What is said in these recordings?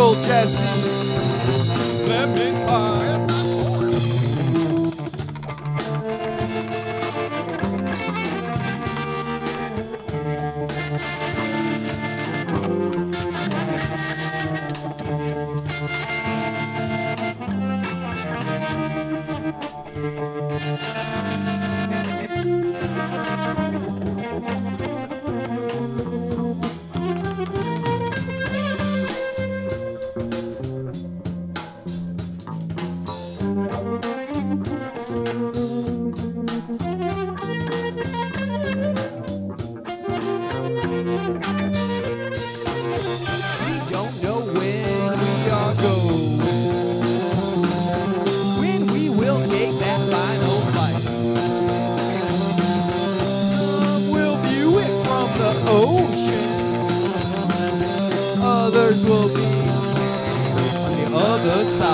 Uncle Jesse's lemon pie. good.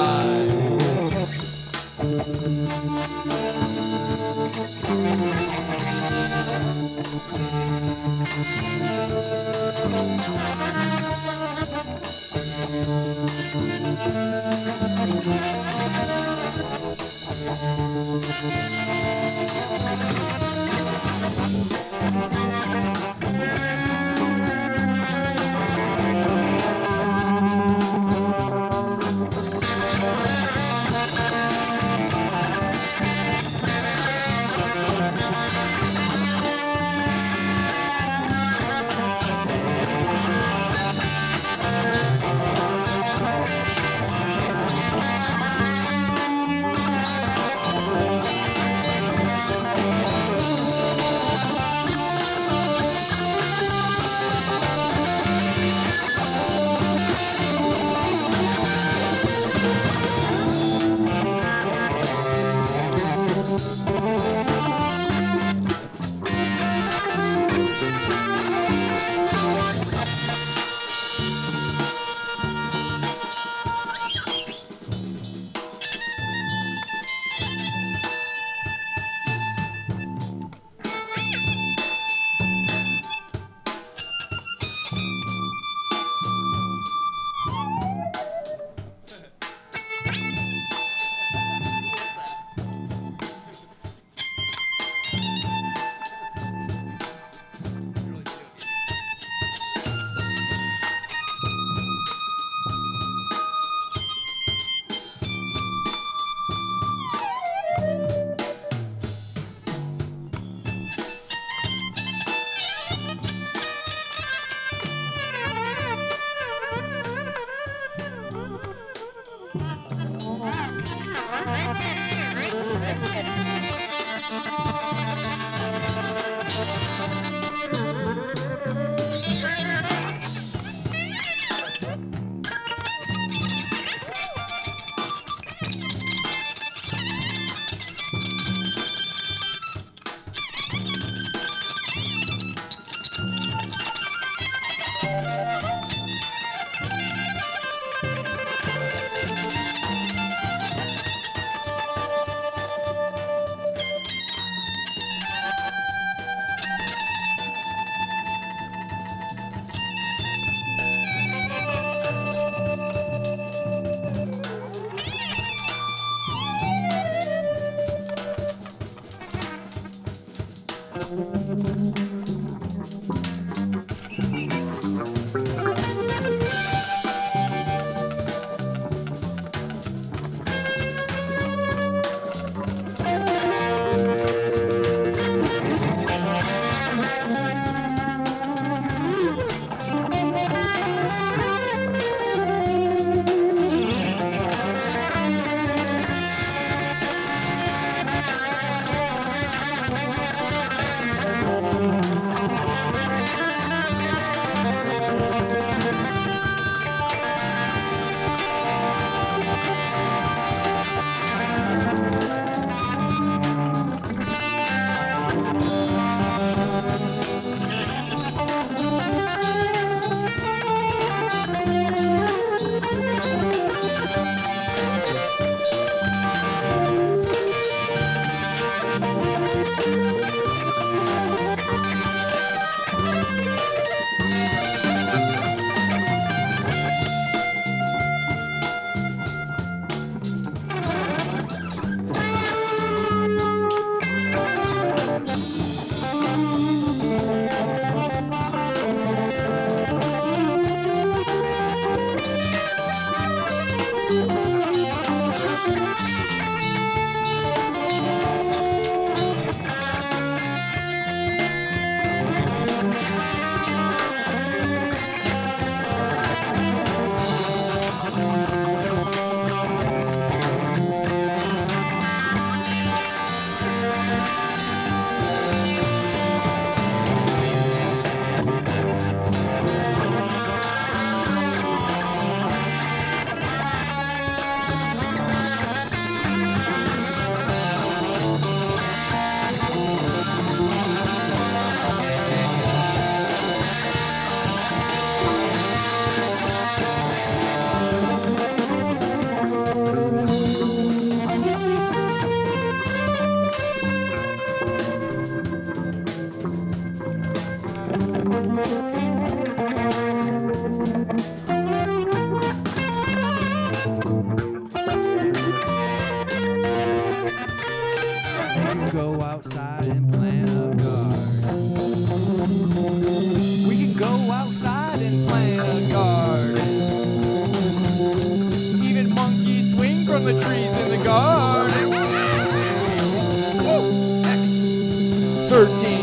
13.